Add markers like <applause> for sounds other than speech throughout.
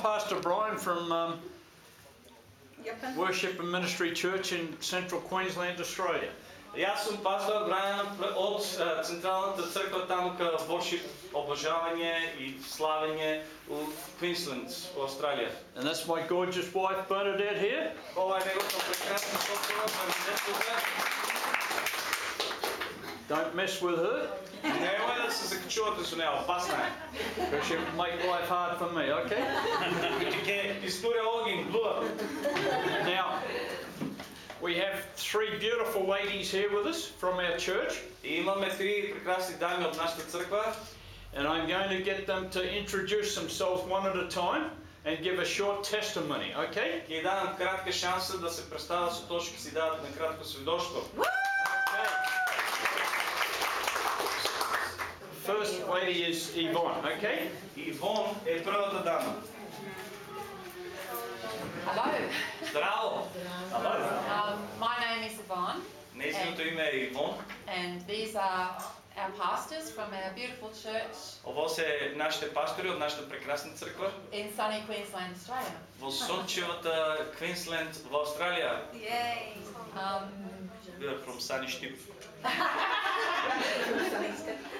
Pastor Brian from um, Worship and Ministry Church in Central Queensland, Australia. И аз съм пастор Брайан от а, Централната църква там към Worship, обожаване и славење у Квинсленд, у Австралија. And that's my gorgeous wife Bernadette here. Ова е неговата прекрасна сопруга, Бernadette Don't mess with her, Немој да се закачувате со неа, опасна е. because she'll make life hard for me, okay? Ќе истуря огин, блуа. Now, we have three beautiful ladies here with us from our church, И имаме три прекрасни дами од нашата црква. and I'm going to get them to introduce themselves one at a time and give a short testimony, okay? Ќе ја дадам кратка шанса да се представат со тоа што ќе си дадат на кратко свидоштво. First lady is Yvonne, okay? Ивон е првата дама. Hello. Здраво! Um, my name is Yvonne, Нејзиното име е Ивон. and these are our pastors from our beautiful church Ово се нашите пастори од нашата прекрасна црква in sunny Queensland, Australia. во сончевата Квинсленд во Австралија. Um, We are from sunny Штип.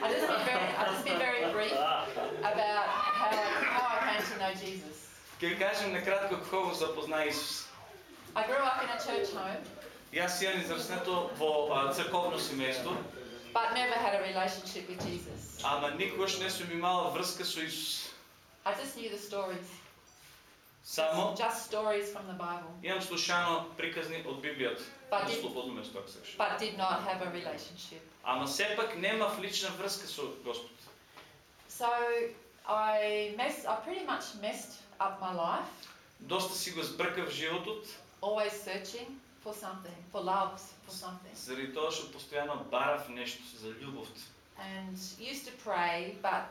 I'll just be very, I'll just be very brief about how, how I came to know Jesus. Ќе ви кажем накратко како запозна Исус. I grew up in a church home, Јас имам израснето во црковно семејство, but never had a relationship with Jesus. ама никогаш не сум имала врска со Исус. I just knew the stories, Само just stories from the Bible, имам слушано приказни од Библијата. Па На слободно место, ако сакаш. but did not have a relationship. Ама сепак немав лична врска со Господ. So I messed, I pretty much messed up my life. Доста си го збркав животот, always searching for something, for love, for something. заради тоа што постојано барав нешто за љубовта. And used to pray, but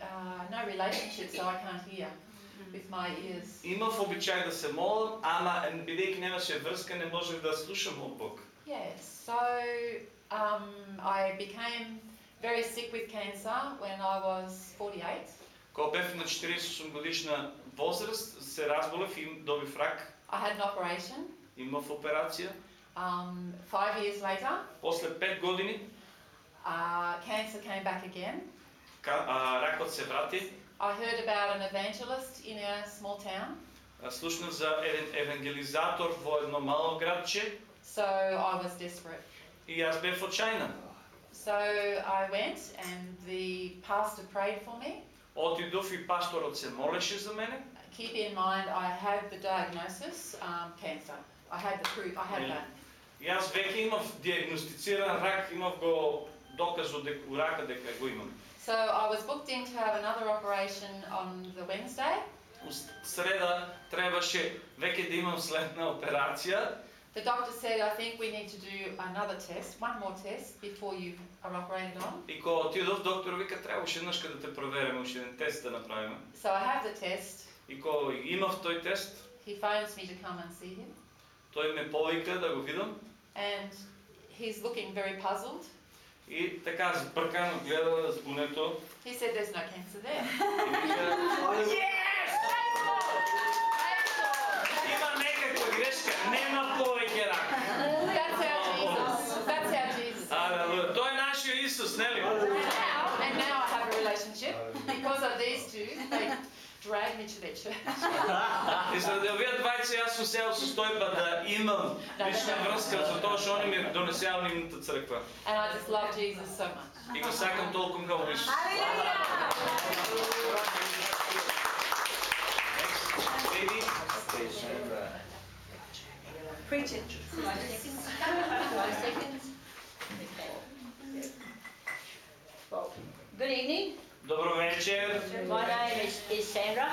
uh, no relationship, so I can't hear with my ears. Имав обичај да се молам, ама бидејќи немаше врска, не можев да слушам од Бог. Yes, so um, I became very sick with cancer when I was 48. Кога бев на 48 годишна возраст, се разболев и добив рак, I had an operation. имав операција. Um, five years later, После 5 години uh, cancer came back again. ка- а, ракот се врати. I heard about an evangelist in a small town, А, Слушнав за еден евангелизатор во едно мало градче so I was desperate. и јас бев очајна. So I went and the pastor prayed for me. Отидов и пасторот се молеше за мене. Keep in mind, I had the diagnosis, um, cancer. I had the proof, I had Yeah. that. Јас веќе имав диагностициран рак, имав го доказот дека у рака дека го имам. So I was booked in to have another operation on the Wednesday. У с- среда требаше веќе да имам следна операција The doctor said, I think we need to do another test, one more test before you are operated on. и кога отидов доктор вика треба уште еднаш да те провериме, уште еден тест да направиме. So I have the test. И кога имав тој тест, He phones me to come and see him. тој ме повика да го видам And he's looking very puzzled. И така збркано гледа збунето He said, There's no cancer there. вика има некаква грешка, нема повеќе рак. That's our Jesus. That's our Jesus. Алелуја. Тој е нашиот Исус, нели? Now, and now I have a relationship because of these two. Drag me човече. и за да вия 20 аз съм сел с той, па да имам лична връзка, затова ще они ми е донесе алимната църква. And I just love Jesus so much. И го сакам толкова много Исус. Good evening. Добро вечер. My name is, is Sandra.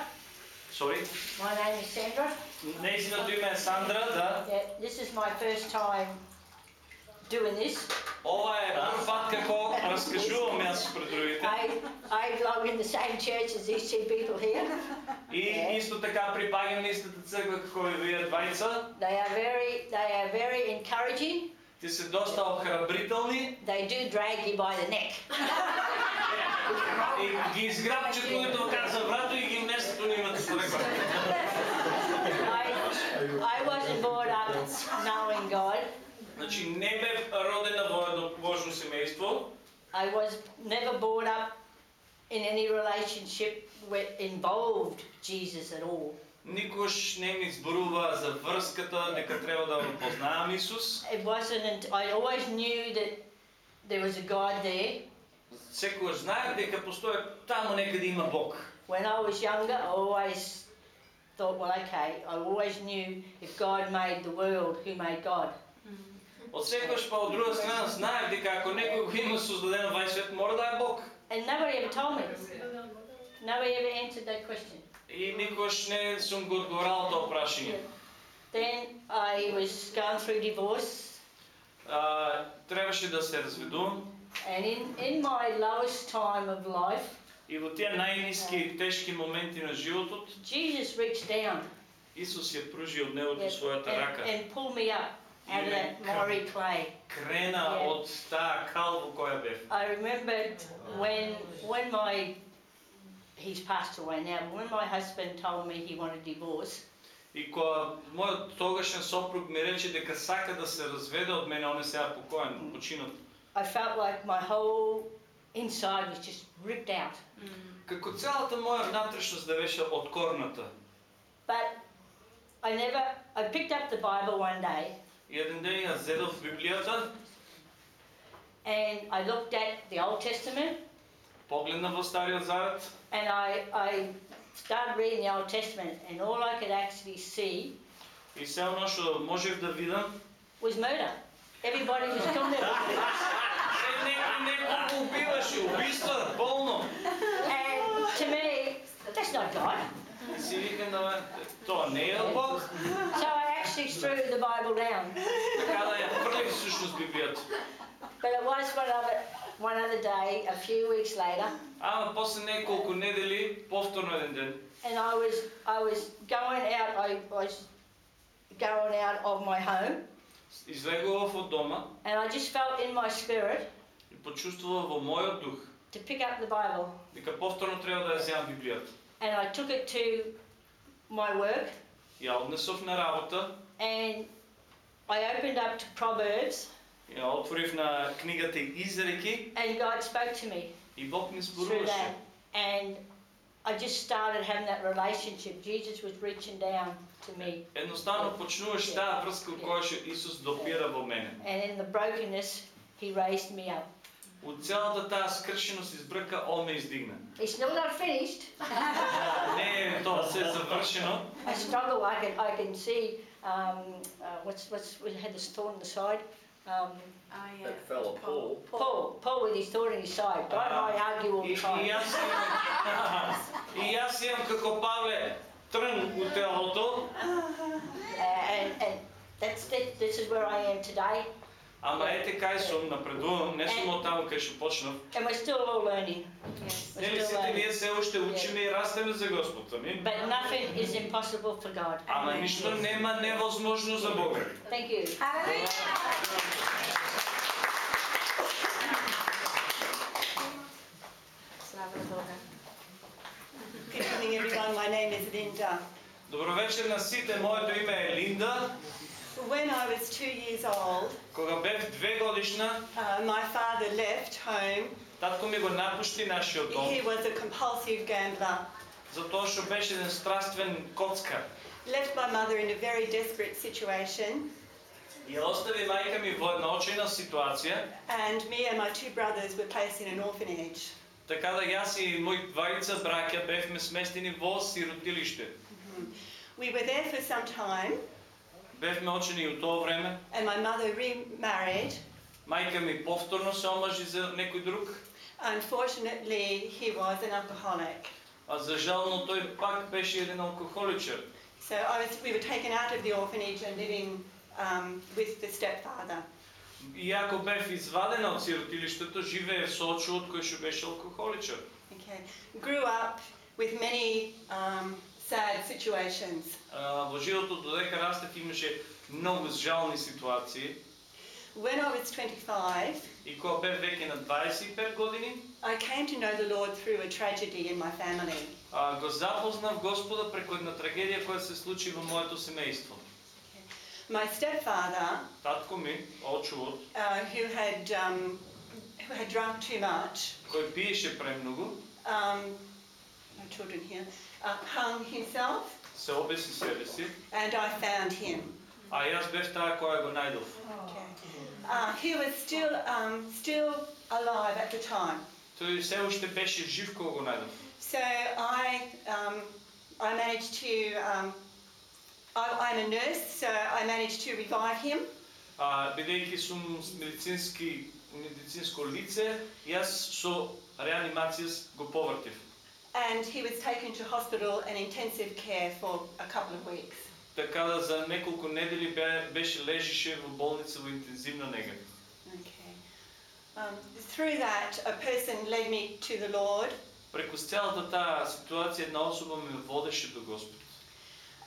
Sorry. My name is Sandra. Нејзиното име е Сандра, да. Yeah, this is my first time doing this. Ова е прв пат како раскажувам јас пред другите. I, I belong in the same church as these two people here. И исто така припаѓам на истата црква како и вие двајца. They are very, they are very encouraging. Ти си доста охрабрителни. They do drag you by the neck. и ги изграбчат, които каза врато и ги местят у нивата с I wasn't born up knowing God. Значи не бе родена в Божно семейство. I was never born up in any relationship with involved Jesus at all никош не ми зборува за врската дека треба да го познаам Исус. It wasn't, I always knew that there was a God there. Секогаш знаев дека постои таму некаде има Бог. When I was younger, I always thought, well, okay, I always knew if God made the world, who made God? Од секогаш па од друга страна знаев дека ако некој го има создадено овај свет мора да е Бог. And nobody ever told me. Nobody ever answered that question. И никош не сум го одговорал тоа прашање. Then I was going through divorce, А, требаше да се разведувам and in, in my lowest time of life, и во тие најниски тешки моменти на животот Jesus reached down Исус ја пружи од небото and, својата рака. and, and pulled me up out of that miry clay. Крена Yeah. од таа кал во која бев. I remembered when when my he's passed away now. but When my husband told me he wanted divorce, И кога мојот тогашен сопруг ми рече дека сака да се разведе од мене, он е сега покоен, починат. I felt like my whole inside was just ripped out. Како целата моја внатрешност да беше откорната. But I never. I picked up the Bible one day И еден ден ја зедов Библијата, and I looked at the Old Testament погледна во Стариот Завет and I I started reading the Old Testament and all I could actually see и се оно што можев да видам, was murder. Everybody was coming. е некој неколку убиваше, убиства, болно. and to me, that's not God. И си викам да тоа не е Бог, So I actually threw the Bible down. така да ја фрлих всушност Библијата. But it was one other, one other day, a few weeks later, Ама после неколку недели, повторно еден ден, and I was I was going out. I was going out of my home, излегував од дома and I just felt in my spirit и почувствував во мојот дух to pick up the Bible, дека повторно треба да ја земам Библијата. and I took it to my work, Ја однесов на работа, and I opened up to Proverbs, ја отворив на книгата Изреки and God spoke to me и Бог ми through зборуваше. that, and I just started having that relationship. Jesus was reaching down to me, Едноставно почнуваш таа врска од која што Исус допира во мене. and in the brokenness, He raised me up. Од целата таа скршеност избрка, Он ме издигна. It's still not finished. <laughs> Не е тоа се завршено. I struggle. I can I can see um, uh, what's what's we had this thorn in the side. Um, That fella Paul. Paul, Paul with his thorn in his side. God and I argue all И, the и time. јас имам, и јас имам како Павле трн у телото, Uh, and and that's that, this is where I am today, Ама ете кај сум, напредувам, не сум од таму кај што почнав. and we're still all learning. We're Нели still сите ние се уште учиме и растеме за Господ, амин? But nothing is impossible for God. Ама ништо нема невозможно за Бога. Thank you. Good evening, everyone. My name is Linda. Добро вечер на сите, моето име е Линда. When I was two years old, Кога бев две годишна, uh, my father left home. татко ми го напушти нашиот дом, He was a compulsive gambler. затоа што беше еден страствен коцкар. Left my mother in a very desperate situation, И ја остави мајка ми во една очајна ситуација, and me and my two brothers were placed in an orphanage. така да јас и мои двајца браќа бевме сместени во сиротилиште. We were there for some time, Бевме очени и у тоа време. and my mother remarried. Мајка ми повторно се омажи за некој друг, Unfortunately, he was an alcoholic. а за жално тој пак беше еден алкохоличар. So I was, we were taken out of the orphanage and living um, with the stepfather. Иако бев извадена од сиротилиштето, живеев со очуот кој што беше алкохоличар. Okay. Grew up with many um, sad situations. А, Во животот додека растет имаше многу жални ситуации When I was 25, и кога бев веќе на 25 години, I came to know the Lord through a tragedy in my family. а, го запознав Господа преку една трагедија која се случи во моето семејство. My stepfather, Татко ми, очувот, uh, who had um, who had drunk too much, кој пиеше премногу, um, no children here, uh, hung himself, се обеси себе си, and I found him. а и аз бев таа која го најдов. Okay. Uh, he was still um, still alive at the time. Тој се уште беше жив кога го најдов. So I, um, I managed to, um, I, I'm a nurse, so I managed to revive him. А, бидејќи сум медицински медицинско лице, јас со реанимација го повртив. And he was taken to hospital and intensive care for a couple of weeks. Така да за неколку недели бе- беше лежеше во болница во интензивна нега. Okay. Um, through that, a person led me to the Lord, Преку целата таа ситуација една особа ме водеше до Господ.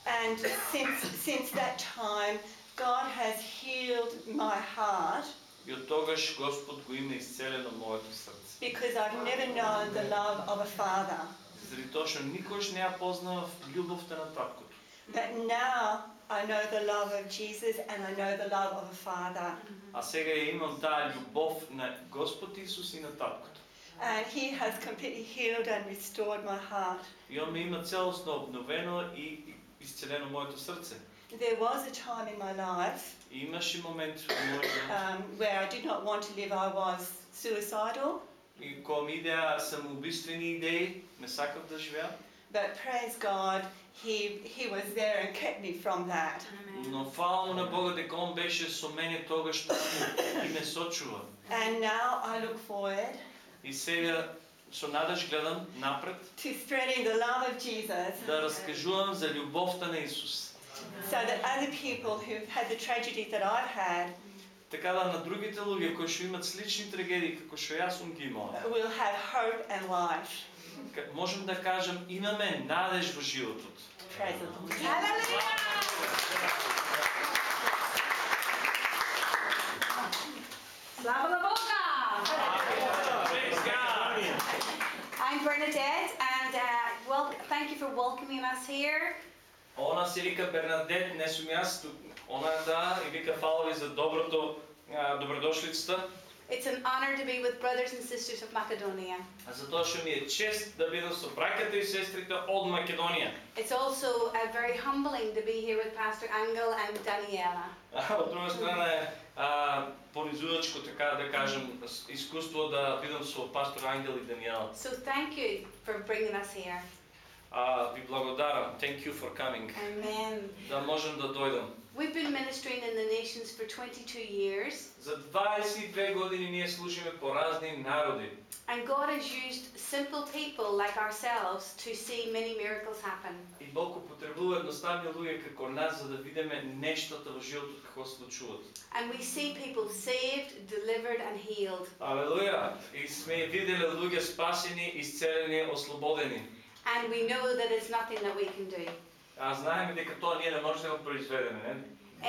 and since since that time, God has healed my heart И од тогаш Господ го има исцелено моето срце. because I've never known the love of a father. Заради тоа што никош не ја познавав љубовта на таткото. But now I know the love of Jesus and I know the love of a father. А сега имам таа љубов на Господ Исус и на таткото. And he has completely healed and restored my heart. И он ме има целосно обновено и исцелено моето срце. There was a time in my life имаше момент во мојот живот, um, where I did not want to live. I was suicidal, и кога ми идеа самоубиствени идеи, не сакав да живеам, but praise God, he, he was there and kept me from that. но фала му на Бога дека он беше со мене тогаш таму и ме сочува. And now I look forward И сега со надеж гледам напред to spreading the love of Jesus да раскажувам за љубовта на Исус. so that other people who've had the tragedy that I've had Така да на другите луѓе кои што имат слични трагедии како што јас сум ги имала, will have hope and life. ка- можам да кажам имаме надеж во животот. Praise the Lord. Slava la Boga! Praise God. I'm Bernadette, and uh, well, thank you for welcoming us here. Она се вика Бернадет, не сум јас, она е таа и вика фала ви за доброто, добродошлицата, It's an honor to be with brothers and sisters of Macedonia. а затоа што ми е чест да бидам со браќата и сестрите од Македонија. It's also uh, very humbling to be here with Pastor Angel and Daniela. Од друга страна е понизувачко, така да кажем, искуство да бидам со пастор Ангел и Даниела. So thank you for bringing us here. А, ви благодарам. Thank you for coming. Amen. Да можем да дојдам. We've been ministering in the nations for 22 years, За 22 години ние служиме по разни народи. and God has used simple people like ourselves to see many miracles happen. И Бог употребува едноставни луѓе како нас за да видиме нештата во животот како се случуваат. And we see people saved, delivered, and healed. Алелуја! И сме виделе луѓе спасени, исцелени, ослободени. And we know that it's nothing that we can do. А знаеме дека тоа ние не можеме да го произведеме, не?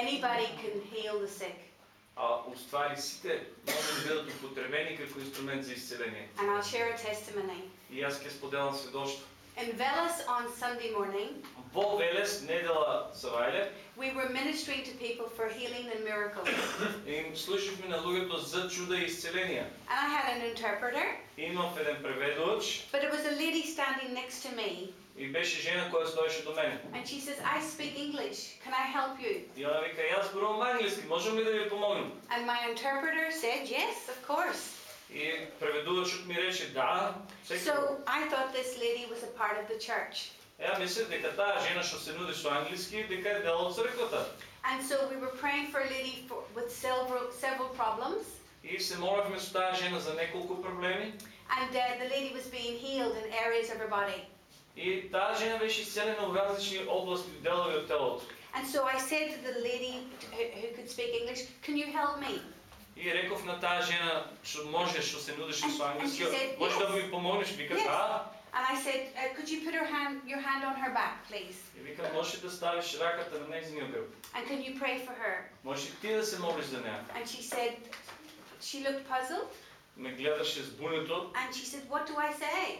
Anybody can heal the sick. А уствари сите може да бидат употребени како инструмент за исцеление. And I'll share a testimony. И јас ќе споделам сведоштво. In Veles on Sunday morning. Vol Velas недела съваля. We were ministering to people for healing and miracles. Им служихме на луѓето за чуда и исцеления. And I had an interpreter. Имав еден преведувач. But it was a lady standing next to me. И беше жена која стоеше до мене. And she says, I speak English. Can I help you? И она вика, јас зборувам англиски, можам ли да ви помогнем? And my interpreter said, yes, of course. И преведувачот ми рече, да, секој. So I thought this lady was a part of the church. Ја мислев дека таа жена што се нуди со англиски, дека е дел од црквата. And so we were praying for a lady for, with several, several problems. И се молевме со таа жена за неколку проблеми. And uh, the lady was being healed in areas of her body. И таа жена беше исцелена во различни области, делови од телото. And so I said to the lady who, who could speak English, Can you help me? И реков на таа жена што може, што се нудеше со And- and she англиски, said, може да yes. ми помогнеш? Вика, Yes. да. And I said, uh, Could you put her hand, your hand on her back, please? И вика, може да ставиш раката на нејзиниот грб. And can you pray for her? Може и ти да се молиш за неа. And she said, She looked puzzled. ме гледаше збунето. and she said, What do I say?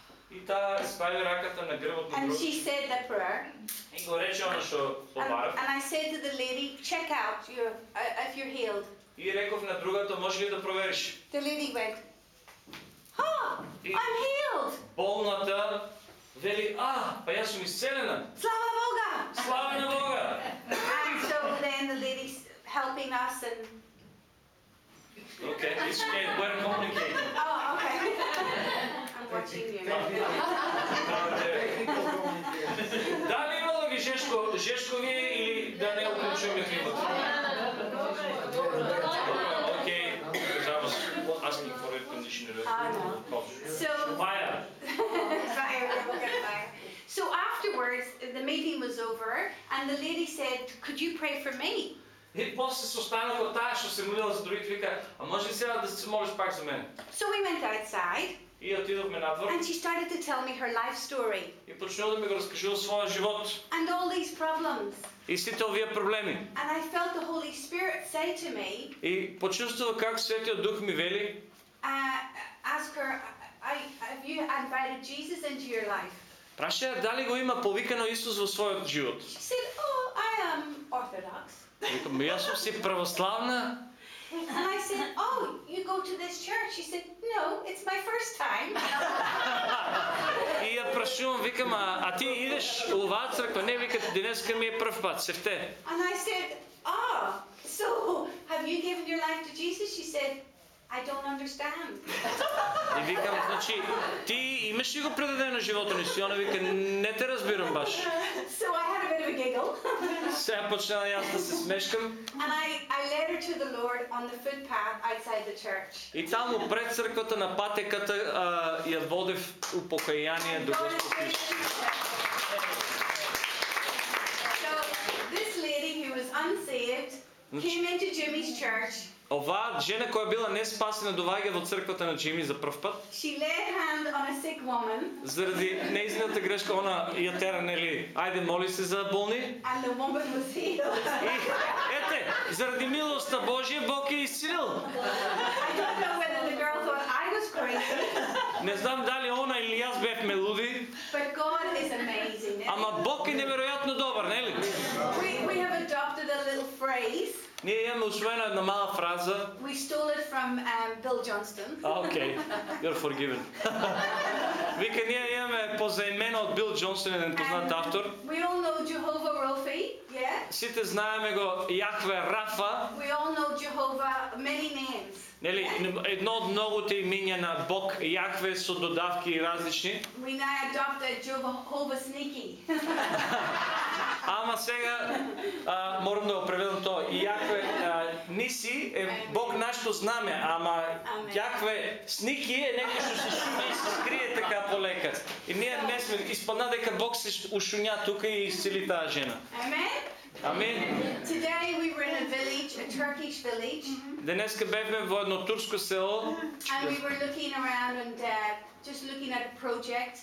И таа стави раката на грбот на and друг she said the prayer. и го рече она што And, побарав. and I said to the lady, Check out your, uh, if you're healed. И реков на другата, може ли да провериш? The lady went, Oh, И I'm healed. болната вели, а, па јас сум исцелена. Slava Boga. Слава на Бога! And so then the lady's helping us and Okay, it's okay, we're communicating. oh okay. <laughs> I'm watching you. Дали имало ги Жешко, Жешкови или да не уклучуваме климата? Okay, because I was asking for air conditioner. Ah, no. So Fire. <laughs> Fire, we'll get fire. So afterwards, the meeting was over, and the lady said, "Could you pray for me?" И после се останах от тая, що се молила за другите, вика, а може ли сега да се молиш пак за мен? So we went outside, И отидохме надвор and she started to tell me her life story и почнува да ми го разкажува своя живот and all these problems. и сите овие проблеми. And I felt the Holy Spirit say to me, И почувствува как Светиот Дух ми вели, uh, "Ask her, I, have you invited Jesus into your life?" праша ја дали го има повикано Исус во својот живот. She said, "Oh, I am Orthodox." Викам, јас сум си православна. And I said, "Oh, you go to this church?" She said, "No, it's my first time." <laughs> И ја прашувам, викам, а, а ти идеш у оваа црква? Не, вика, денеска ми е прв пат, севте. And I said, Ah, so have you given your life to Jesus? She said, I don't understand. И викам, значи, ти имаш ли го предадено живота ни си? Она вика, не те разбирам баш. So I had a bit of a giggle. Сега почнала јас да се смешкам. And I, I led her to the Lord on the footpath outside the church. И таму пред црквата на патеката а, ја водев у покаяние до God is Господ very Исус. So this lady who was unsaved came into Jimmy's church. Оваа жена која била неспасена доаѓа во црквата на Джими за прв пат. She laid hand on a sick woman, Заради неизината грешка она ја тера нели, ајде моли се за болни. and the woman was healed. И ете, заради милоста Божја Бог ја исцелил. I don't know whether the girl thought I was crazy, Не знам дали она или јас бевме луди, but God is amazing. ама Бог е неверојатно добар, нели? We, we have adopted a little phrase. Ние имаме освоена една мала фраза. We stole it from um, Bill Johnson. А, окей. Okay. You're forgiven. Вика, ние имаме позаимена от Бил Джонстън, един познат автор. We all know Jehovah Rapha, yeah? Сите знаеме го Яхве Рафа. We all know Jehovah many names. Нели, едно од многуте имиња на Бог Јахве со додавки различни. <laughs> Ама сега а, морам да го преведам тоа. И Јахве а, Ниси е Бог нашето знаме, ама Амен. Јахве Сники е некој што се шуми и се скрие така полека. И ние не сме испадна дека Бог се ушуња тука и исцели таа жена. Amen? Амин. Today we were in a village, a Turkish village, Денеска бевме во едно турско село and we were looking around and uh, just looking at a project.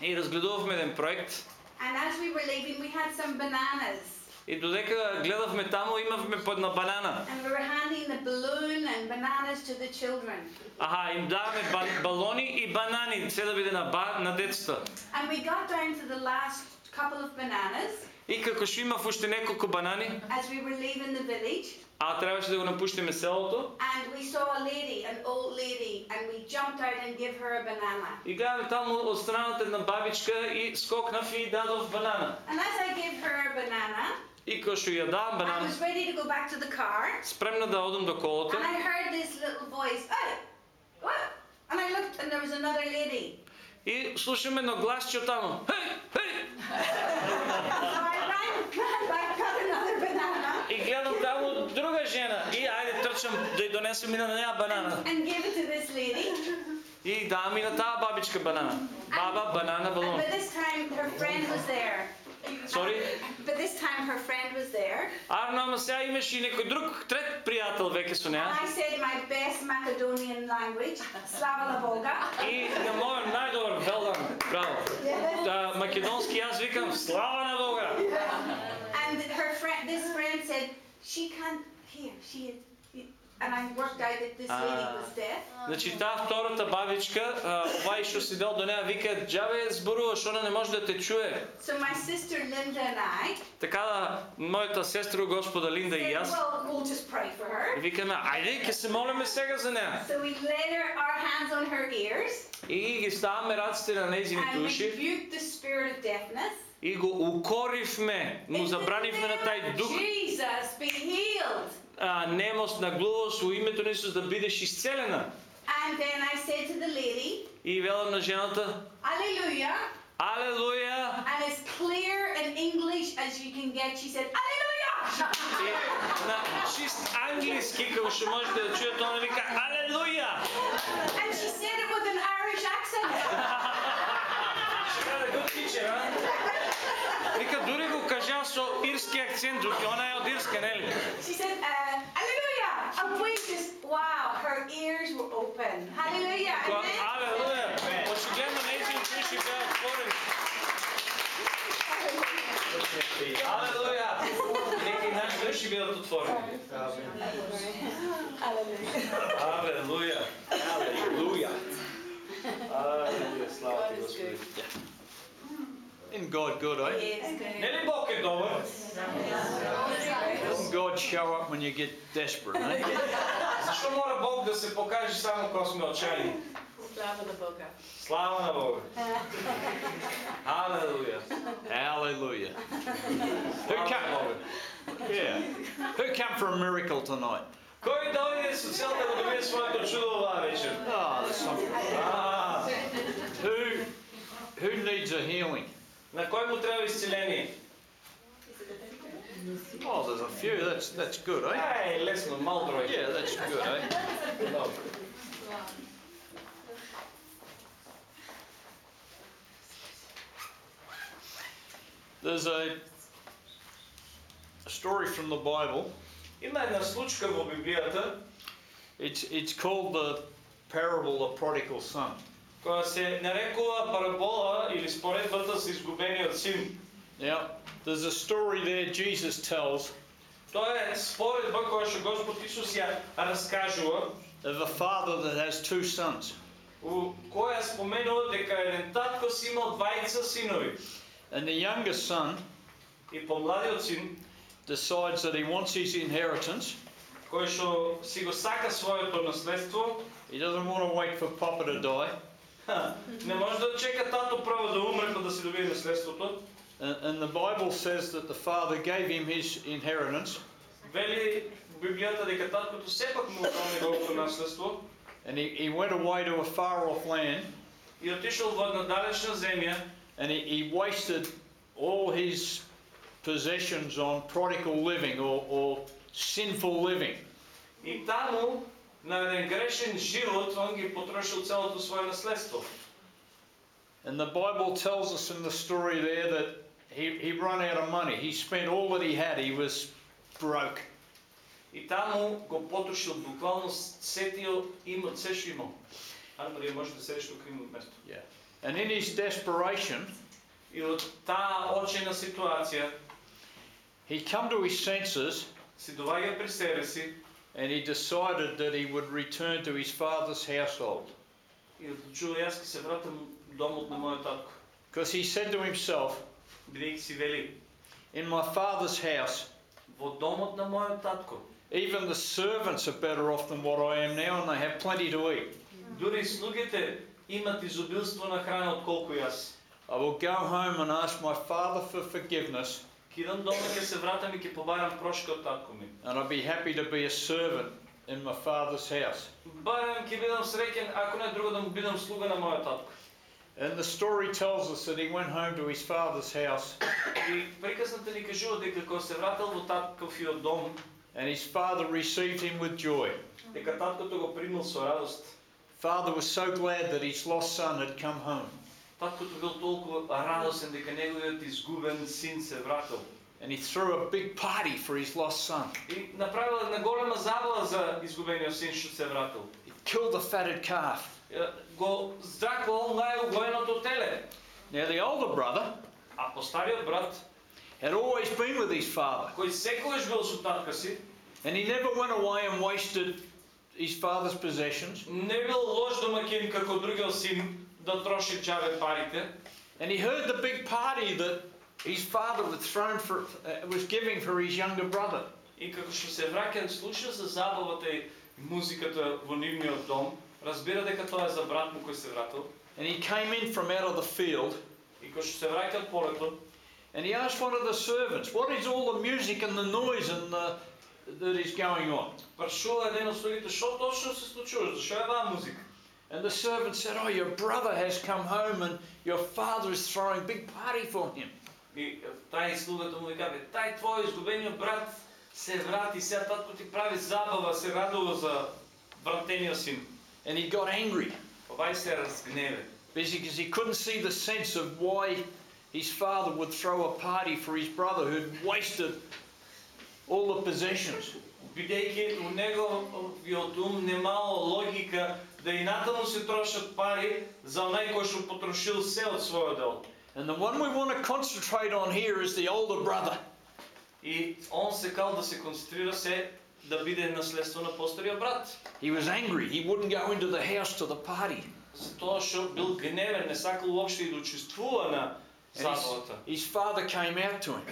и разгледувавме еден проект. And as we were leaving, we had some bananas. И додека гледавме таму, имавме по една банана. And we were handing the balloon and bananas to the children. Аха, им даваме ба- балони и банани, се да биде на, ба, на децата. And we got down to the last couple of bananas И како што имав уште неколку банани, as we were leaving the village. а требаше да го напуштиме селото, And we saw a lady, an old lady, and we jumped out and gave her a banana. и гледаме таму од страната една бабичка и скокнав и дадов банана. And as I gave her a banana, И кога што ја давам I банана, was ready to go back to the car, спремна да одам до колото, and I heard this little voice, hey, what? And I looked, and there was another lady. и слушаме на глас че Хей! И гледам там от друга жена. И айде тръчам да й донеса мина на нея банана. И да, ми на тази бабичка банана. Баба, банана, балон. by this time, her friend was there. Sorry? But this time her friend was there. А, но ама сега имаш и некој друг, трет пријател веќе со неа. I said my best Macedonian language, Slava na Boga. И на мојот најдобар велдан, браво. Да, македонски јас викам слава на Бога. And her friend, this friend said, she can't hear. She is, and I worked out that this lady was deaf. Значи таа втората бабичка, а, овај што седел до неа вика, "Џабе зборуваш, она не може да те чуе." So my sister Linda and I Така да, мојата сестра Господа Линда и јас well, we'll just pray for her. и викаме, "Ајде, ќе се молиме сега за неа." So we laid our, hands on her ears И ги ставаме раците на нејзините and уши rebuked the spirit of deafness. и го укоривме, му забранивме на of дух Jesus, be healed. а, немост на глувост во името на Исус да бидеш исцелена. And then I said to the lady, И велам на жената, Alleluia. Алелуја! And as clear in English as you can get, she said, Alleluia. И на чист англиски, како што можете да чуете, она вика Алелуја! And she said it with an Irish accent. She got a good teacher, huh? Вика, дури го Irski ona je od Irske, ne li? She said, uh, hallelujah! And we just, wow, her ears were open. Hallelujah! And then... Hallelujah! Očigledno njezin uši bio otvoren. Hallelujah! Neki naš uši bio otvoren. Hallelujah! Hallelujah! Hallelujah! Hallelujah! Slava ti, Gospodine. Isn't God good, eh? Yes, good. Нели Бог е добар? Doesn't God show up when you get desperate, eh? Зашо мора Бог да се покаже само кога сме отчаяни? Slava the Boga. Слава на Бога! Алелуја! Hallelujah. Who Слава на come, Бога! yeah. Who come for a miracle tonight? Кој дојде со цел да го добие своето чудо оваа вечер? Oh, there's some. А, Who, who needs a healing? на кој му треба исцеление? Oh, there's a few. That's that's good, eh? Ај, лесно, мал број. Yeah, that's good, eh? Добро. There's a, a story from the Bible. Има една случка во Библијата It's it's called the parable of prodigal son. која се нарекува парабола или споредбата за изгубениот син. Now, there's a story there Jesus tells Тоа е споредба која што Господ Исус ја раскажува, of a father that has two sons. у која споменува дека еден татко си имал двајца синови. And the younger son И помладиот син, decides that he wants his inheritance. кој што си го сака своето наследство, He doesn't want to wait for Papa to die. ха, не може да чека тато право да умре па да си добие наследството. And, and the Bible says that the father gave him his inheritance Вели Библијата дека таткото сепак му дал неговото наследство and he, he went away to a far off land и отишол во една далечна земја and he, he wasted all his possessions on prodigal living or, or sinful living. и таму на еден грешен живот он ги потрошил целото свое наследство. And the Bible tells us in the story there that he, he run out of money. He spent all that he had. He was broke. И таму го потрошил буквално сетио имот се што имал. Ана Марија може да седиш тука има место. Yeah. And in his desperation, И од таа очена ситуација he come to his senses си доаѓа при себе си and he decided that he would return to his father's household. и одлучува јас ќе се вратам домот на мојот татко. Because he said to himself, Бидејќи си вели, In my father's house, во домот на мојот татко, even the servants are better off than what I am now, and they have plenty to eat. дури и слугите имат изобилство на храна отколку јас. I will go home and ask my father for forgiveness, Ќе идам дома, ќе се вратам и ќе побарам прошка од татко ми. and I'll be happy to be a servant in my father's house. Барем ќе бидам среќен, ако не друго да му бидам слуга на мојот татко. And the story tells us that he went home to his father's house, И приказната ни кажува дека кога се вратил во татковиот дом, and his father received him with joy. дека таткото го примил со радост. Father was so glad that his lost son had come home. Таткото бил толкова радосен дека неговиот изгубен син се вратил. And he threw a big party for his lost son. И направил една голема забава за изгубениот син што се вратил. He killed the fatted calf. Е, Го здраквал најугоеното теле. Now, the older brother А постариот брат, had always been with his father, кој секогаш бил со татка си, and he never went away and wasted his father's possessions. не бил лош домакин како другиот син да троши джабе парите. And he heard the big party that his father had thrown for, uh, was giving for his younger brother. И како што се враќа, слуша за забавата и музиката во нивниот дом, разбира дека тоа е за брат му кој се вратил. And he came in from out of the field И кога што се враќа од полето, and he asked one of the servants, What is all the music and the noise and the, that is going on? прашува еден од слугите што точно се случува, зашо е оваа музика? And the servant said, Oh, your brother has come home and your father is throwing a big party for him. И тај слугата му вика, бе, тај твој изгубениот брат се врати, сега татко ти прави забава, се радува за вратениот син. And he got angry Обај се разгневе. because he couldn't see the sense of why his father would throw a party for his brother who'd wasted all the possessions. Бидејќи у неговиот ум немало логика да и натаму се трошат пари за онај кој што потрошил се од својот дел. And the one we want to concentrate on here is the older brother. И он се кал да се концентрира се да биде наследство на постариот брат. He was angry. He wouldn't go into the house to the party. За тоа што бил гневен, не сакал уопште и да учествува на And забавата. his, his father came out to him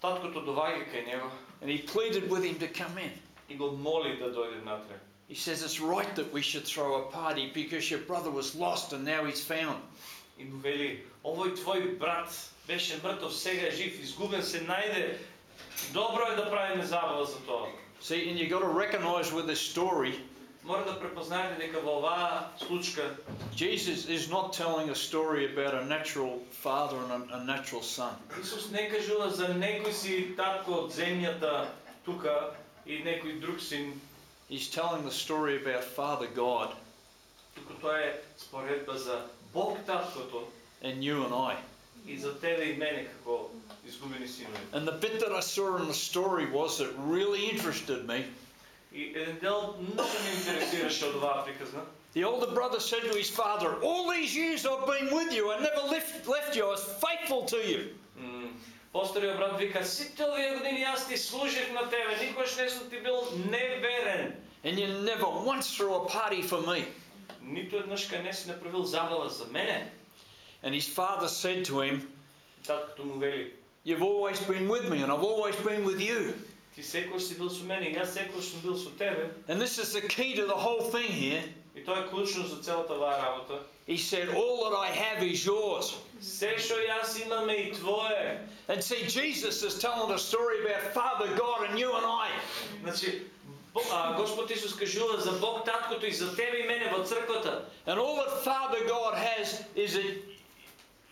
Таткото доваѓа кај него and he pleaded with him to come in. и го моли да дојде внатре. He says it's right that we should throw a party because your brother was lost and now he's found. И му вели, овој твој брат беше мртов, сега е жив, изгубен се најде. Добро е да правиме забава за тоа. See, and you've got to recognize with this story, Мора да препознаете дека во оваа случка Jesus is not telling a story about a natural father and a, a natural son. Исус не кажува за некој си татко од земјата тука и некој друг син, He's telling the story about Father God туку тоа е споредба за Бог таткото and you and I. и за тебе и мене како изгубени синови. And the bit that I saw in the story was that really interested me. И еден дел многу ме интересираше од оваа приказна. The older brother said to his father, All these years I've been with you, I never left, left you, I was faithful to you. М, Постариот брат вика, сите овие години јас ти служив на тебе, никош не сум ти бил неверен. And you never once threw a party for me. Ниту еднашка не си направил забава за мене. And his father said to him, Таткото му вели, You've always been with me, and I've always been with you. ти секој си бил со мене и јас секој сум бил со тебе. And this is the key to the whole thing here. И тоа е клучно за целата оваа работа. He said, All that I have is yours. Се што јас имаме и твое. And see, Jesus is telling a story about Father God and you and I. Значи, Бо- а, Господ Исус кажува за Бог таткото и за тебе и мене во црквата. And all that Father God has is at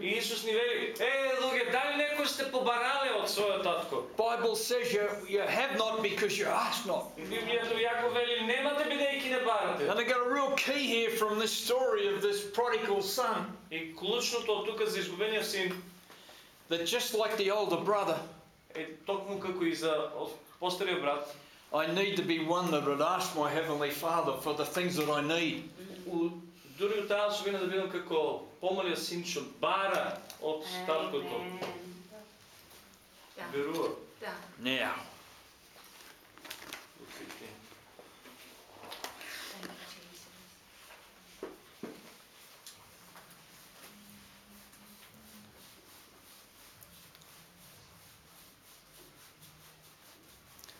И Исус ни вели, е, луѓе, дали некој сте побарале од својот татко? Bible says you, you have not because you ask not. Библијата Јаков вели, немате бидејќи не барате. And I got a real key here from this story of this prodigal son И клучното од тука за изгубениот син that just like the older brother, е токму како и за постариот брат. I need to be one that would ask my Heavenly Father for the things that I need. Дори от тази сутрин да видим како помалия син ще бара от е, таткото. Верува. Не я.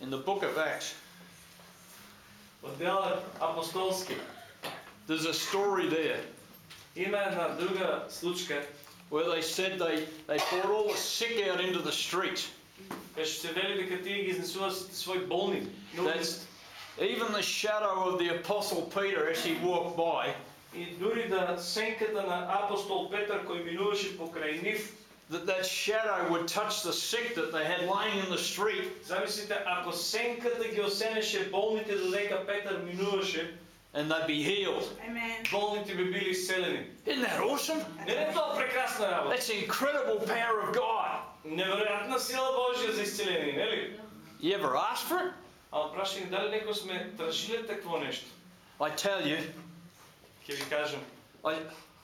In the book of Acts. Отделът апостолски. there's a story there има една друга случка where they said they, they brought all the sick out into the streets. кај што се вели дека тие ги изнесуваат сите своји болни. на That's- улицата. Even the shadow of the Apostle Peter as he walked by И дури да сенката на апостол Петар кој минуваше покрај нив, that that shadow would touch the sick that they had laying in the street, замислите ако сенката ги осенеше болните додека Петар минуваше, and they'd be healed. Amen. болните би били исцелени. Isn't that awesome? Не е тоа прекрасна работа? That's the incredible power of God. Невероятна сила Божја за исцеление, нели? You ever ask for it? А прашање дали некој сме тражиле такво нешто? I tell you, Ќе ви кажам, I,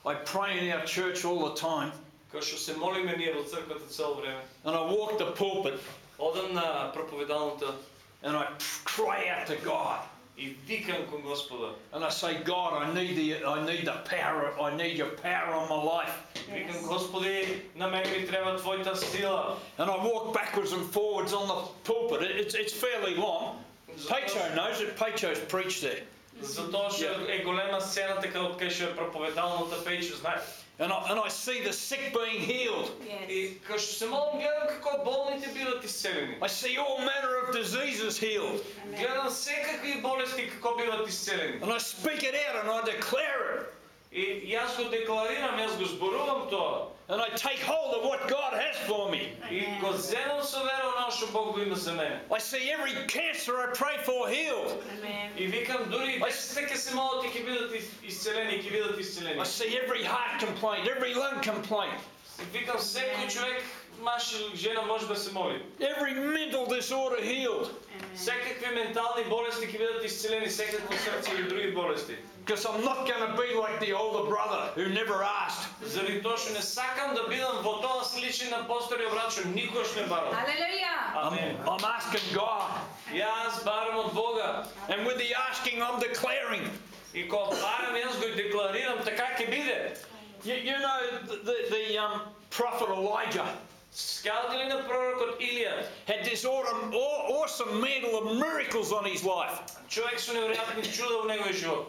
I pray in our church all the time, као што се молиме ние во црквата цело време, and I walk the pulpit одам на проповедалната and I cry out to God. и викам кон Господа. And I say, God, I need the, I need the power, I need your power on my life. Викам, Господи, на мене ми треба Твојата сила. And I walk backwards and forwards on the pulpit. It- It's, it's fairly long. Pacho knows it. Pacho's preached there. Затоа што е голема сцената каде кај што е проповедалната пејче, знае. And I, and I see the sick being healed. Yes. И кај што се молам, гледам како болните биват исцелени. I see all manner of diseases healed. Гледам секакви болести како биват исцелени. And I speak it out and I declare it. И јас го декларирам, јас го зборувам тоа. And I take hold of what God has for me. И го земам со вера оно што Бог го има за мене. I see every cancer I pray for healed. Amen. И викам, дури и бесите ке се молат и ќе бидат ис- исцелени, и ќе бидат исцелени. I see every heart complaint, every lung complaint, И викам, секој човек, маж или жена може да се моли. every mental disorder healed. Секакви ментални болести ќе бидат исцелени, секакво срце или други болести. Because I'm not going to be like the older brother who never asked. Заради тоа што не сакам да бидам во тоа сличен на посториот брат што никош не барам. Hallelujah. I'm, Амен. I'm asking God. Јас барам од Бога. And with the asking, I'm declaring. И кога барам, јас го декларирам, така ќе биде. You, you know, the, the, the um, prophet Elijah Скалате ли на пророкот Илија? had this autumn, aw- awesome mantle of miracles on his life. Човек со неверојатни чуда во неговиот живот.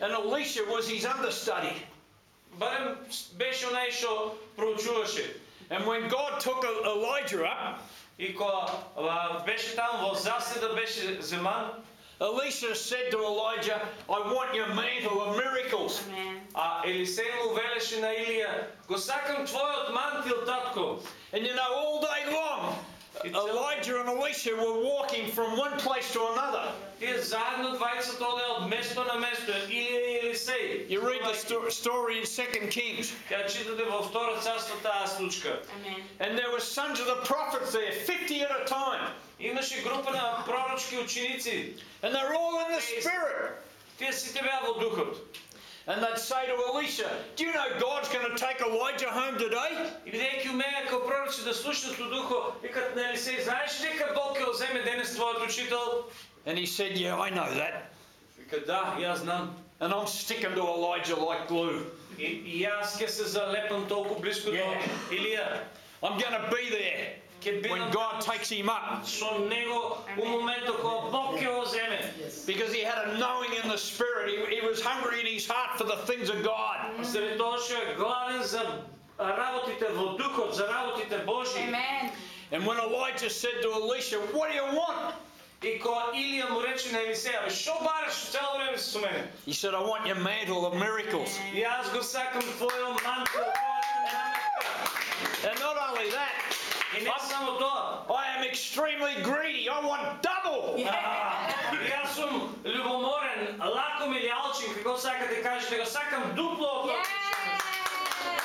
And Elisha was his understudy. Барем беше онај што проучуваше. And when God took E- Elijah up, И кога а, беше там во заседа беше земан, Elisha said to Elijah, I want your mantle of miracles. Amen. а Елисей му велеше на Илија, го сакам твојот мантил, татко. And you know, all day long, Elijah and Elisha were walking from one place to another. Тие заедно двајцата одеа од место на место, Илија и Елисей. You read the sto- story in 2 Kings. Ја читате во втора царство таа случка. Amen. And there were sons of the prophets there, 50 at a time. Имаше група на пророчки ученици. And they're all in the spirit. Тие сите беа во духот. And they'd say to Elisha, Do you know God's going to take Elijah home today? И бидејќи умеа како пророци да слушнат у духо, викат на Елисей, знаеш ли дека Бог ќе го земе денес твојот учител? And he said, Yeah, I know that. Вика, да, јас знам. And I'm sticking to Elijah like glue. И, и јас ќе се залепам толку близко до Yeah. Илија. I'm going to be there Ќе when бидам God takes him up. со него у моментот кога Бог ќе го земе. Because he had a knowing in the spirit. He, he was hungry in his heart for the things of God. Заради тоа што е гладен за работите во духот, за работите Божи. Amen. And when Elijah said to Elisha, What do you want? И кога Илија му рече на Елисеја, бе што бараш цело време си со мене? He said, I want your mantle of miracles. Јас го сакам твојот мантил, твојата наметка. And not only that, И не само тоа. I am extremely greedy. I want double. Јас сум љубоморен, лаком или алчен, како сакате кажете, го сакам дупло од тоа.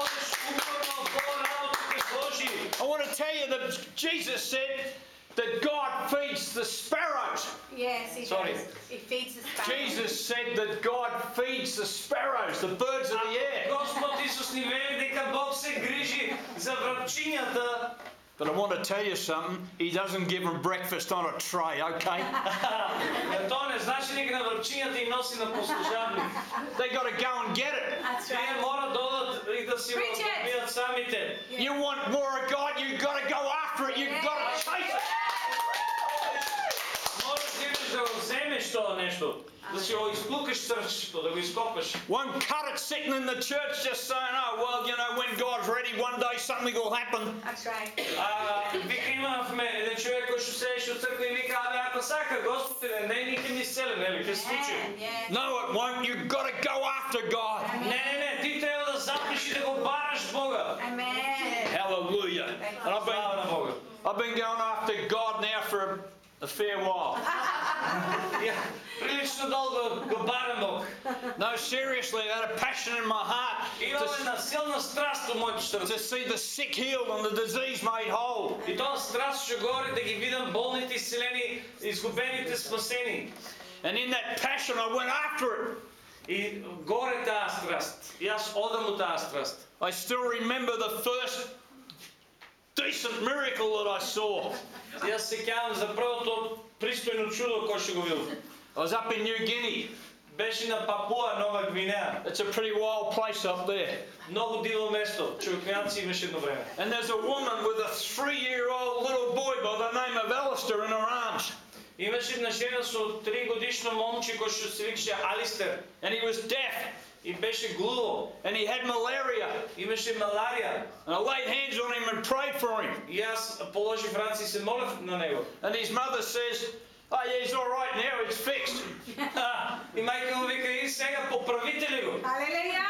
одеш упорно по работите Божи. I want to tell you that Jesus said that God feeds the sparrows. Yes, he Sorry. does. He feeds the sparrows. Jesus said that God feeds the sparrows, the birds of the air. Господ Исус ни вели дека Бог се грижи за врапчињата. But I want to tell you something. He doesn't give them breakfast on a tray, okay? <laughs> <laughs> they got to go and get it. That's right. You want more of God? You've got to go after it. You've got to chase it Можеш да идеш да го вземеш тоа нешто, да си го изклукаш срчето, да го изкопаш. One cut it sitting in the church just saying, oh, well, you know, when God's ready, one day something will happen. That's right. А, вика имавме еден човек кој што седеше од црква и вика, абе ако сака Господ да не ни ќе ни селе, нели, ќе се случи. Amen. Yes. No, it won't. You've got to go after God. Не, не, не, ти треба да запнеш и да го бараш Бога. Amen. Hallelujah. And I've Слава been, на Бога. I've been going after God now for a, a fair while. <laughs> <laughs> Ја прилично долго го барам Бог. No, seriously, I had a passion in my heart Имам to, една силна страст у моето срце. to see the sick healed and the disease made whole. И тоа страст што гори да ги видам болните исцелени, изгубените спасени. And in that passion, I went after it. И горе таа страст. И аз одам у таа страст. I still remember the first decent miracle that I saw. И аз се кјавам за првото пристојно чудо кое што го видов. I was up in New Guinea. Беше на Папуа, Нова Гвинеа. It's a pretty wild place up there. Много диво место. Човекојанци имаше едно време. And there's a woman with a three year old little boy by the name of Alistair in her arms. Имаше една жена со 3 годишно момче кој што се викаше Алистер And he was deaf. и беше глуво. And he had malaria. Имаше маларија. And I laid hands on him and prayed for him. И аз положив раци и се молев на него. And his mother says, Oh, yeah, he's all right now, it's fixed. А, и мајка му вика, и сега поправите ли го? Hallelujah.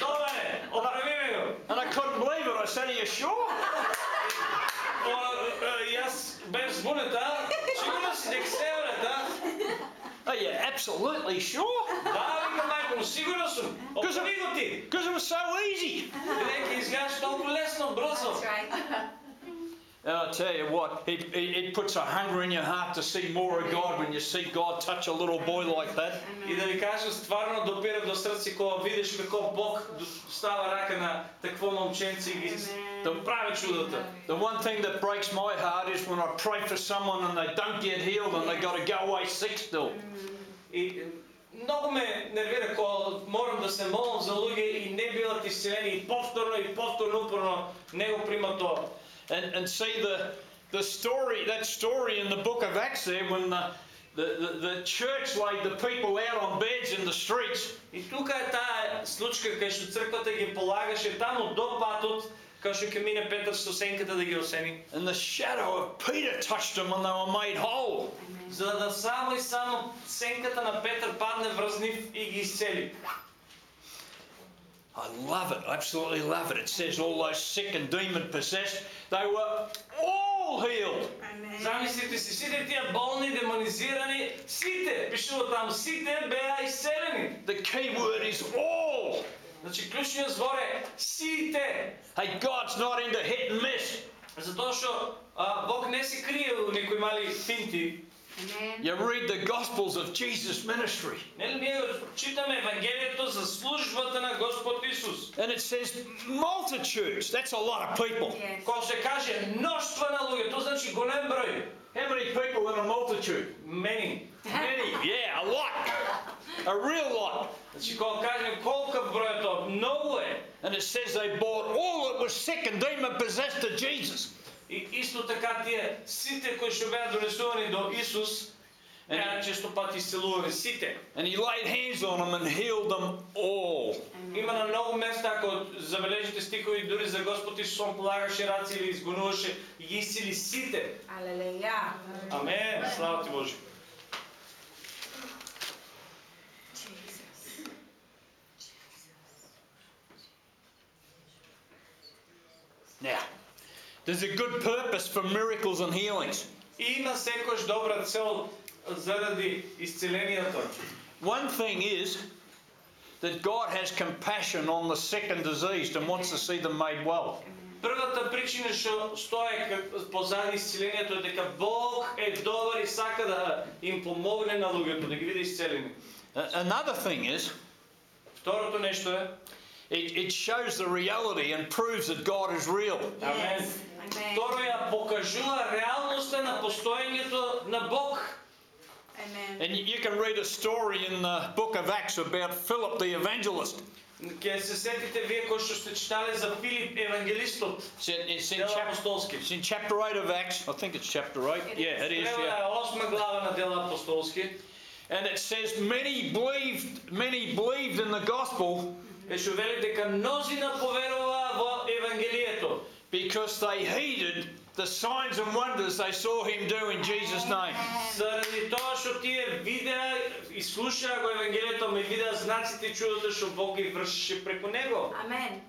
Добре, оправиме го. And I couldn't believe it. I said, Are you sure? О, е, И аз бев збунет, а? Сигурно си дека се еврет, а? Are you absolutely sure? Да, вика майко му, сигурно сум. Оправи го ти. Because it was so easy. <laughs> Нека изгледаш толкова лесно, брзо. That's right. <laughs> And I tell you what, it, it, it puts a hunger in your heart to see more of God when you see God touch a little boy like that. И да ви кажа, стварно допира до срце кога видиш како Бог става рака на такво момченце и ги да прави чудата. The one thing that breaks my heart is when I pray for someone and they don't get healed and they got to go away sick still. И много ме нервира кога морам да се молам за луѓе и не биват исцелени и повторно и повторно упорно не го примат тоа. And, and see the, the story, that story in the book of Acts there when the, the, the, the church laid the people out on beds in the streets. И тука е таа случка кај што црквата ги полагаше таму до патот, кај што ќе мине Петар со сенката да ги осени, And the shadow of Peter touched them when they were made whole. за да само и само сенката на Петар падне врз нив и ги исцели. I love it, absolutely love it. It says all those sick and demon possessed, they were all healed. Amen. Замислите си, сите тия болни, демонизирани, сите, пишува там, сите беа исцелени. The key word is all. Значи клучниот збор е сите. Hey, God's not into hit and miss. Затоа што а, Бог не се крие у некои мали финти. Amen. You read the Gospels of Jesus' ministry. And it says multitudes. That's a lot of people. Yes. How many people in a multitude? Many. Many, yeah, a lot. A real lot. And it says they brought all that was sick and demon possessed to Jesus. И исто така тие сите кои што беа донесувани до Исус, беа често пати исцелувани сите. And he laid hands on them and healed them all. Има на многу места, ако забележите стихови, дури за Господ Исус он полагаше раци или изгонуваше и ги исцели сите. Hallelujah. Амен. Слава ти Боже. there's a good purpose for miracles and healings. И има секојаш добра цел заради исцелението. One thing is that God has compassion on the sick and diseased and wants to see them made well. Првата причина што стои ка- позади исцелението е дека Бог е добар и сака да им помогне на луѓето да ги види исцелени. A- Another thing is, Второто нешто е, it, it shows the reality and proves that God is real. Амен. Yes. Amen. Второ ја покажува реалноста на постоењето на Бог. Amen. And you you can read a story in the book of Acts about Philip the evangelist. Ке се сетите вие кои што сте читале за Филип евангелистот, It's in, it's in, дела chap- апостолски. it's in chapter 8 of Acts. I think it's chapter 8. Yeah, it is. Треба Yeah. е осма глава на дела апостолски. And it says many believed, many believed in the gospel Беше вели дека мнозина поверуваа во евангелието, because they heeded the signs and wonders they saw him do in Jesus' name. заради тоа што тие видеа и слушаа го евангелието, ме видеа знаците и чудото што Бог ги вршеше преку него. Amen.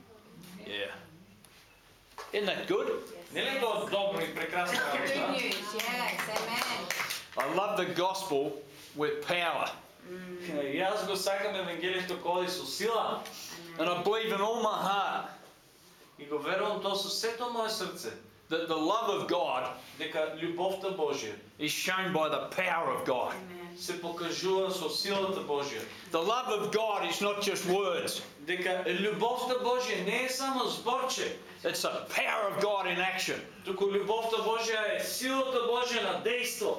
Yeah. Isn't that good? Нели е тоа добро и прекрасно Good работа? news, yes, amen. I love the gospel with power. И јас го сакам евангелието кој со сила And I believe in all my heart и го верувам тоа со сето мое срце that the love of God дека љубовта Божја is shown by the power of God. се покажува со силата Божја. The love of God is not just words, Дека љубовта Божја не е само зборче, it's the power of God in action. туку љубовта Божја е силата Божја на дејство.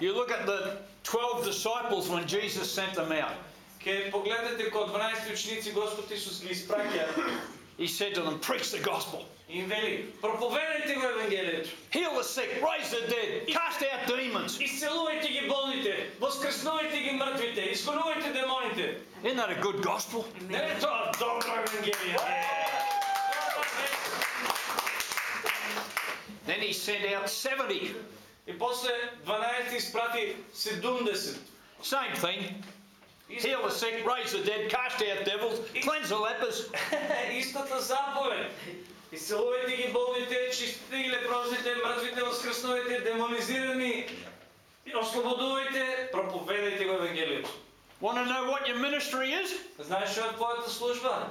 You look at the 12 disciples when Jesus sent them out. Ке погледнете кога 12 ученици Господ Исус ги испраќа He said to them, Preach the gospel, и им вели: проповедајте го евангелието, heal the sick, raise the dead, cast out demons. исцелувајте ги болните, воскреснувајте ги мртвите, изгонувајте демоните. Isn't that a good gospel? Не е тоа добро евангелие? Then he sent out 70. И после 12 испрати 70. Same thing. Heal the sick, raise the dead, cast out devils, cleanse the lepers. Истата заповед. Исцелувајте ги болните, чистите ги лепрозните, мртвите воскреснувајте, демонизирани, и ослободувајте, проповедајте го евангелието. Want to know what your ministry is? Знаеш што е твојата служба?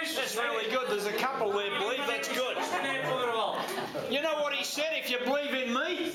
Who's really good? There's a couple there, believe that's good. You know what he said? If you believe in me,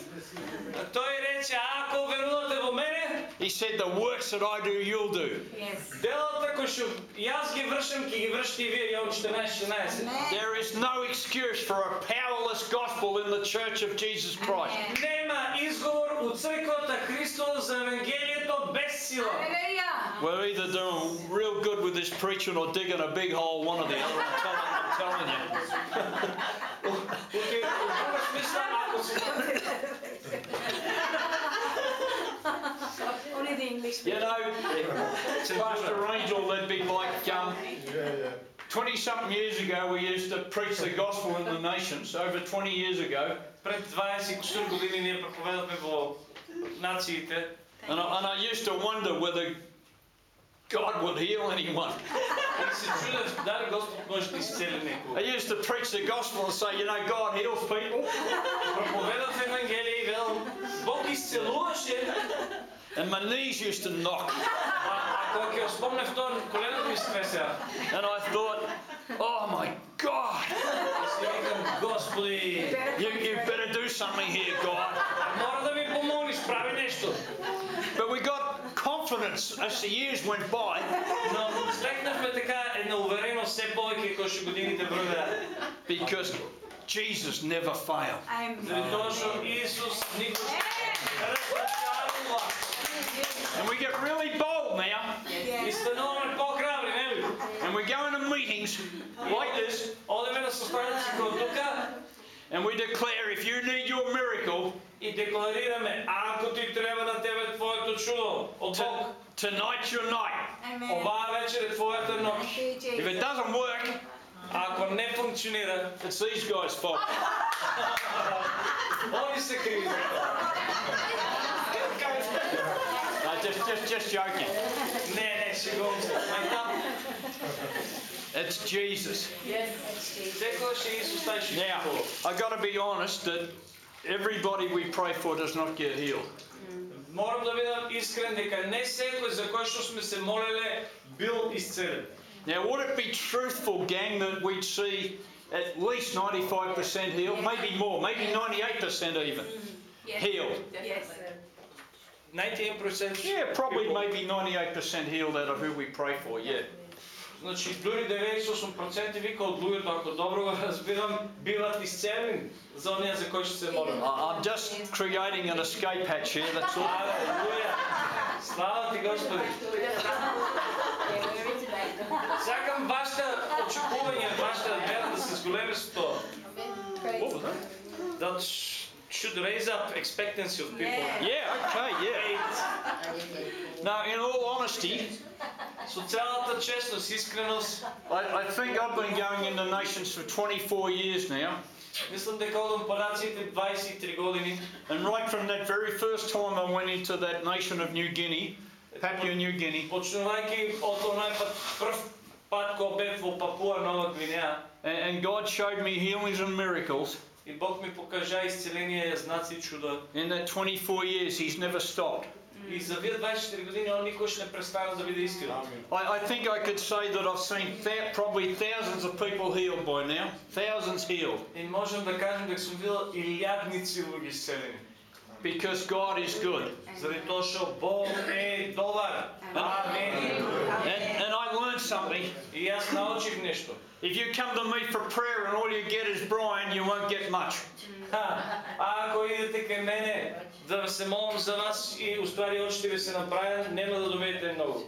Тој рече, ако верувате во мене, he said, the works that I do, you'll do. Yes. делата кои што јас ги вршам, ќе ги вршите и вие, Јован 14:14. There is no excuse for a powerless gospel in the church of Jesus Christ. Нема изговор у црквата Христова за евангелието без сила. Hallelujah. We're either doing real good with this preaching or digging a big hole, one or the other. I'm telling, I'm telling <laughs> you. Оти, у <laughs> друга смисла, ако се Only the English. You know, Pastor Angel, that'd be like um, 20 something years ago, we used to preach the gospel in the nations. Over 20 years ago. пред 20 кусур години ние проповедавме во нациите And I, and I used to wonder whether God will heal anyone. I used to preach the gospel and say, you know, God heals people. and my knees used to knock. and I thought, oh my God. you, you better do something here, God. But we got confidence as the years went by Но стекнавме така една увереност все повеќе кои што годините бројаат. because Jesus never failed. I'm. Заради тоа што Исус никош не разочарува. And we get really bold now И стануваме по-храбри, нели? and we go into meetings like this Одеме на состаноци како тука and we declare if you need your miracle, и декларираме, ако ти треба на тебе твоето чудо од to, Бог, tonight's your night. Amen. оваа вечер е твојата ноќ. Thank you, If it Jesus. doesn't work, Ако не функционира, it's these guys' fault. они се криви за тоа. No, just, just, just joking. Не, не, шегувам се. Мајта, It's Jesus. секогаш е Исус тај што Now, I got to be honest that everybody we pray for does not get healed. Морам да бидам искрен дека не секој за кој што сме се молеле бил исцелен. Now, would it be truthful, gang, that we'd see at least 95% healed, maybe more, maybe 98% even healed? Yes. 91% Yeah, probably people- maybe 98% healed out of who we pray for, yeah. Значи, дури 98% вика од луѓето, ако добро го разбирам, биват исцелени за оние за кои што се молим. I- I'm just creating an escape hatch here, that's all. Слава ти Господи! Сакам вашите очекувања, вашите вера да се зголеми со тоа. What was that? That sh- should raise up expectancy of people. Yeah, okay, yeah. Faith. No, in all honesty, Со цялата честност, искреност, I, I think I've been going into nations for 24 years now, мислам дека одам по нациите 23 години and right from that very first time I went into that nation of New Guinea, Papua New Guinea, Почнувајќи од онај пат, прв пат кога бев во Папуа Нова Гвинеа and, and God showed me healings and miracles. И Бог ми покажа исцеление, знаци и чуда. In that 24 years, He's never stopped. И за вие 24 години он никош не престана да биде искрен. I, I think I could say that I've seen th- probably thousands of people healed by now, thousands healed, И можем да кажем дека сум видел илјадници луѓе исцелени. Because God is good. Amen. And, and I learned something. If you come to me for prayer and all you get is Brian, you won't get much. Ако идете кај мене да се молам за вас и уствари очите ви се направен, нема да добиете многу.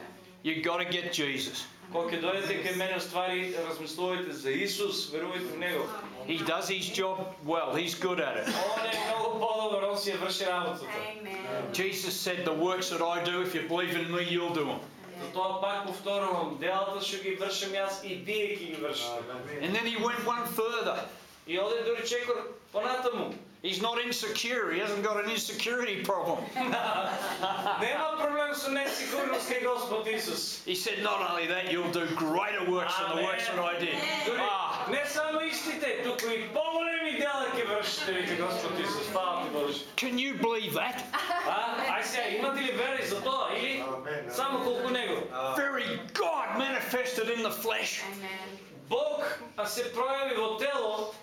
You got to get Jesus. Кога дојдете кај мене, уствари за Исус, него. He does his job well, he's good at it. Он е многу подобар, он си ја врши работата. Amen. Jesus said, The works that I do, if you believe in me, you'll do them. Затоа пак повторувам, делата што ги вршам јас и вие ќе ги вршите. And then he went one further. И оде дури чекор понатаму. He's not insecure, he hasn't got an insecurity problem. <laughs> Нема проблем со несигурност кај Господ Исус. He said, Not only that, you'll do greater works than the works that I did. Дури Ah, не само истите, туку и поголеми дела ќе вршите, вика Господ Исус. Слава ти Боже. can you believe that? А, ај сега, имате ли вери за тоа? Или само колку него? Very God manifested in the flesh, Amen. Бог а се прояви во тело,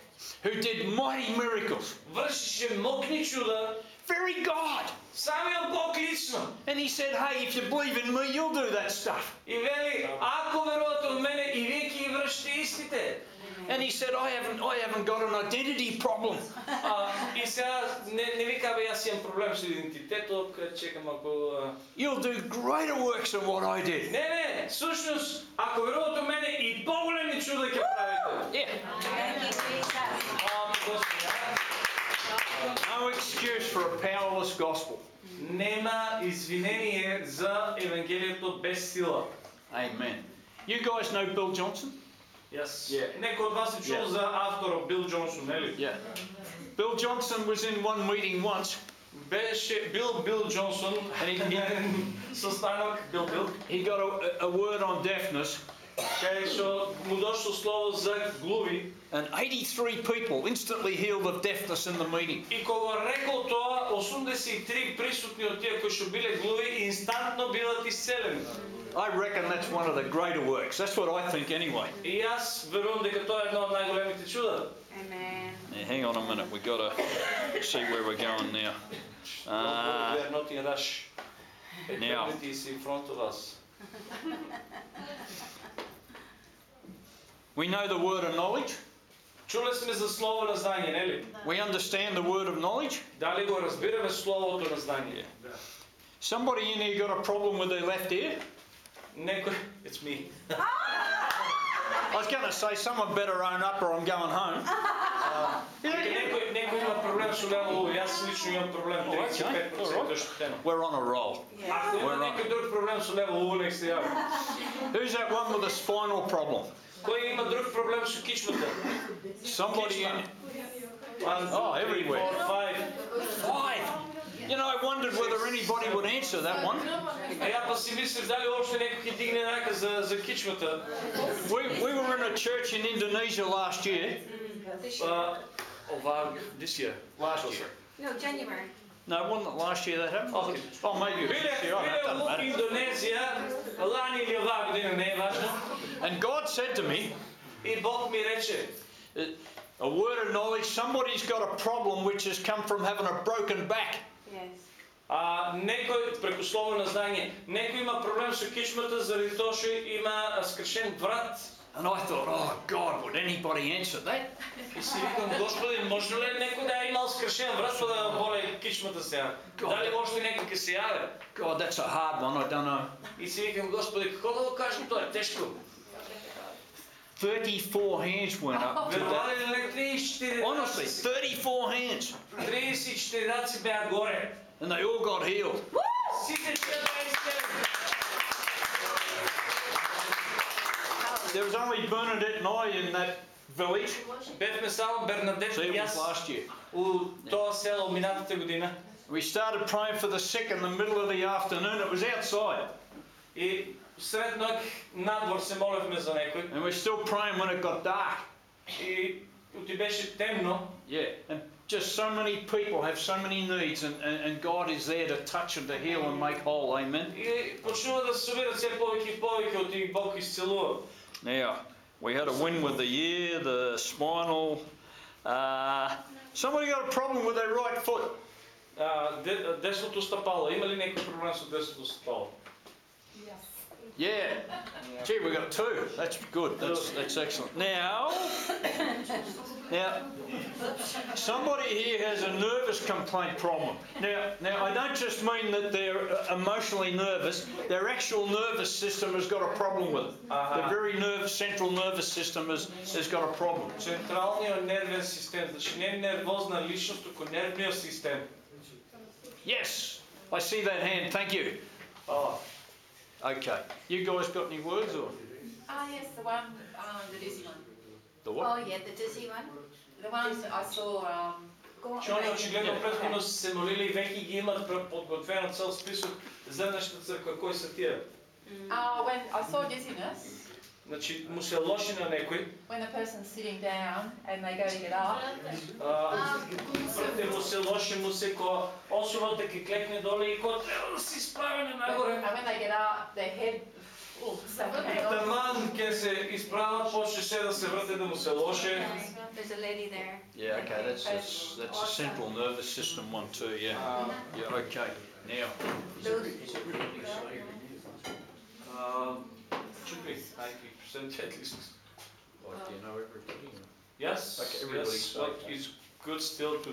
who did mighty miracles. вршише мокни чуда, Very God. самиот Бог лично. And he said, Hey, if you believe in me, you'll do that stuff. И вели, ако верувате од мене, и вие ќе ги вршите истите. And he said, I haven't, I haven't got an identity problem. А, и сега не, не вика, бе, јас имам проблем со идентитетот, кај чекам ако... а, You'll do greater works than what I did. Не, не, всушност, ако верувате од мене, и поголеми чуда ќе правите. Yeah. Thank No excuse for a powerless gospel. Нема извинение за Евангелието без сила. Amen. You guys know Bill Johnson? Јас. Yeah. Некој од вас е чул Yeah. за авторот Бил Джонсон, нели? Yeah. Bill Johnson was in one meeting once. Беше Бил Бил Джонсон And he, <laughs> he, состанок Бил Бил, he got a, a word on deafness, кај што му дошло слово за глуви and 83 people instantly healed of deafness in the meeting. и кога рекол тоа, 83 присутни од тие кои што биле глуви инстантно биват исцелени. I reckon that's one of the greater works. That's what I think anyway. И јас верувам дека тоа е едно од најголемите чуда. Amen. Now, hang on a minute, we've got to see where we're going now. Uh, We are not in rush. now. Eternity is in front of us. we know the word of knowledge. Чуле сме за слово на знање, нели? We understand the word of knowledge. Дали го разбираме словото на знање? Somebody in here got a problem with their left ear? Некој, it's me. <laughs> I was going to say someone better own up or I'm going home. <laughs> Дека Некој, некој има проблем со лево уво, јас лично имам проблем, Oh, okay. 35% Alright. ощетено. We're on a roll. Ако има We're on. некој друг проблем со лево уво, нек се јави. Who's that one with a spinal problem? Кој има друг проблем со кичмата? Somebody in. One, two, Oh, three, everywhere. four, five. Five! You know, I wondered whether anybody would answer that one. А ја па си мислев дали уопште некој ќе дигне рака за, за кичмата. We, we were in a church in Indonesia last year. А, Ова, this year. Last year. No, January. No, wasn't it last year that happened? Okay. Oh, maybe it was Биле, this year. I биле don't у matter. Индонезија, лани или оваа година, не е важно. And God said to me, И Бог ми рече, a word of knowledge, somebody's got a problem which has come from having a broken back. Yes. а, некој, преку слово на знање, некој има проблем со кичмата заради тоа што има а, скршен врат. And I thought, oh God, would anybody answer that? И си викам, Господи, може ли некој да е имал скршен врат па да боле кичмата сега? Дали още некој ќе се јави? God, that's a hard one, I don't know. И си викам, Господи, како да го кажем тоа е тешко. 34 hands went up. to that. Верували ли не 34 Honestly, 34 hands. 34 раци беа горе. And they all got healed. There was only Bernadette and I in that village. Бевме само Бернадет See, и it was јас last year. у тоа село минатата година. We started praying for the sick in the middle of the afternoon. It was outside. И сред ноќ надвор се молевме за некој. And we're still praying when it got dark. И ти беше темно. Yeah. And just so many people have so many needs, and, and, and God is there to touch and to heal and make whole. Amen. И почнува да се собират се повеќе и повеќе од и Бог исцелува. Now, we had a win with the ear, the spinal. Uh, somebody got a problem with their right foot. А, де- десното стапало. Има ли некој проблем со десното стапало? Yeah. Gee, we got two. That's good. That's, that's excellent. Now, now, somebody here has a nervous complaint problem. Now, now I don't just mean that they're uh, emotionally nervous. Their actual nervous system has got a problem with it. The Aha. very nerve, central nervous system has, has got a problem. Централниот нервен систем, значи не нервозна личност, туку нервниот систем. Yes, I see that hand. Thank you. Фала. Okay. You guys got any words or Ah, yes, the one, um, the dizzy one. the Oh, what? yeah, the dizzy one. The ones that I saw, um, Че они очигледно претходно се молили и веќе ги имат пр- подготвено цел список за нашата црква. Кои се тие? uh, when I saw dizziness, Значи му се лоши на некој, when the person's sitting down and they go to get up, а, прте му се лоши му се ко особата ќе клекне доле и ко треба да се изправене and нагоре. when they get up, their head, <laughs> oh, something hang on. Таман ќе се изправат, почне се да се врте да му се лоше. There's a lady there. Yeah, okay, that's, that's, that's a central nervous system one too, yeah. А, Yeah, okay. Now, Those, а, чукай, 90% at least. like, do you know everybody? Yes, Okay, everybody's yes, but okay. it's good still to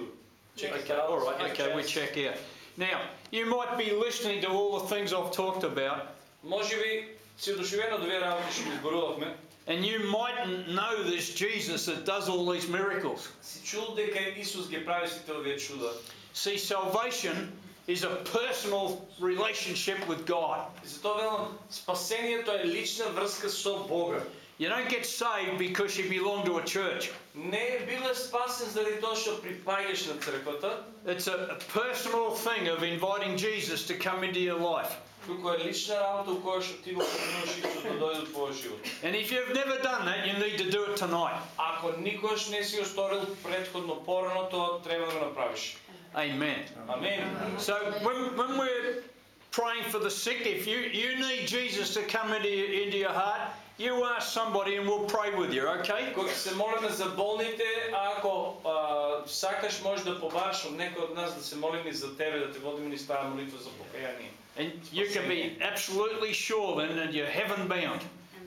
check it Okay, out. all right, give okay, we chance. check out. Now, you might be listening to all the things I've talked about, Може би си одушевен од овие работи што ги зборувавме. and you mightn't know this Jesus that does all these miracles. Си чул дека Исус ги прави сите овие чуда. See, salvation is a personal relationship with God. И затоа велам, спасението е лична врска со Бога. You don't get saved because you belong to a church. Не биваш спасен заради тоа што припаѓаш на црквата, It's a, a personal thing of inviting Jesus to come into your life. туку е лична работа у која што ти го покануваш Исус да дојде во твојот живот. And if you've never done that, you need to do it tonight. Ако никош не си го сторил предходно порано, тоа треба да го направиш. Amen. Амин. So when, when we're praying for the sick, if you, you need Jesus to come into your, into your heart, you ask somebody and we'll pray with you, okay? Кога се молиме за болните, ако а, сакаш може да побараш од некој од нас да се молиме за тебе, да те водиме низ таа молитва за покаяние. And you can be absolutely sure then that you're heaven bound.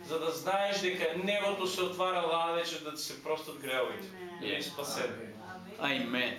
За да знаеш дека небото се отвара оваа вечер да ти се простат гревовите. И е спасен. Amen.